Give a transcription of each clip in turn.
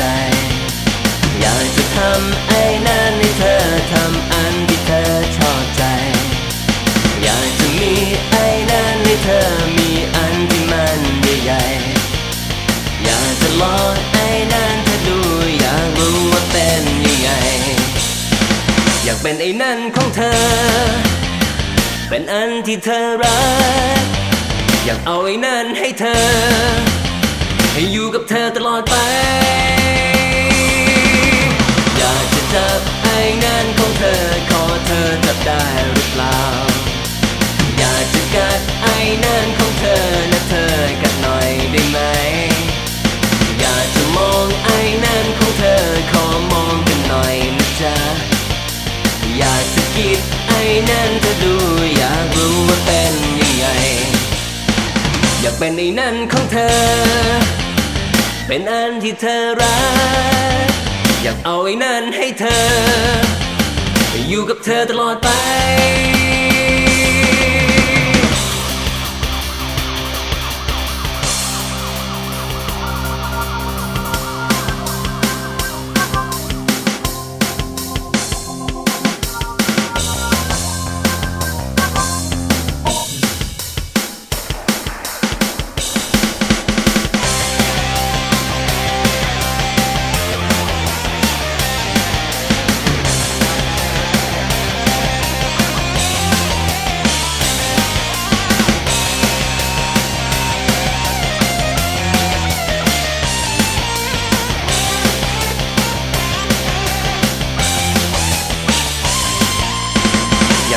จ อยากจะทำไอ้นั่นให้เธอทำอันที่เธอชอบใจ อยากจะมีไอ้นั่นให้เธอมีอันที่มันใหญ่อยากจะลองไอ้นั่นเธอดูอยากรู้ว่าเป็นยังไง อยากเป็นไอ้นั่นของเธอ เป็นอันที่เธอรัก อยากเอาไอ้นั่นให้เธอให้อยู่กับเธอตลอดไป นั่นก็ดูอยากรู้ว่าเป็นยังไง อยากเป็นไอ้นั่นของเธอ เป็นอันที่เธอรัก อยากเอาไอ้นั่นให้เธอ อยู่กับเธอตลอดไป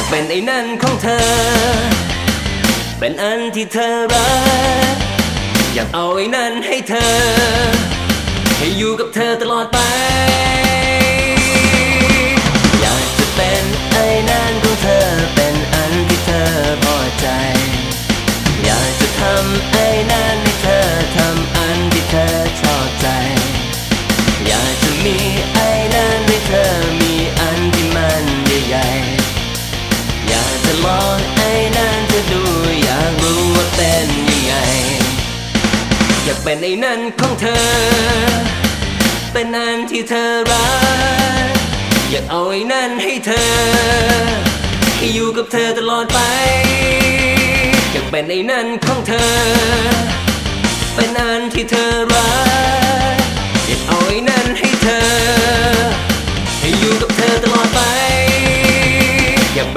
เป็นไอ้นั่นของเธอ เป็นอันที่เธอรัก อยากเอาไอ้นั่นให้เธอ ให้อยู่กับเธอตลอดไป องไอ้นั่นจะดูอยากรู้ว่าเป็นยังไง อยากเป็นไอ้นั่นของเธอ เป็นอันที่เธอรัก อยากเอาไอ้นั่นให้เธอให้อยู่กับเธอตลอดไป อยากเป็นไอ้นั่นของเธอ เป็นอันที่เธอรัก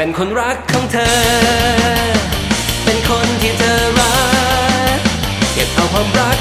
เป็นคนรักของเธอ เป็นคนที่เธอรักอยากเอาความรัก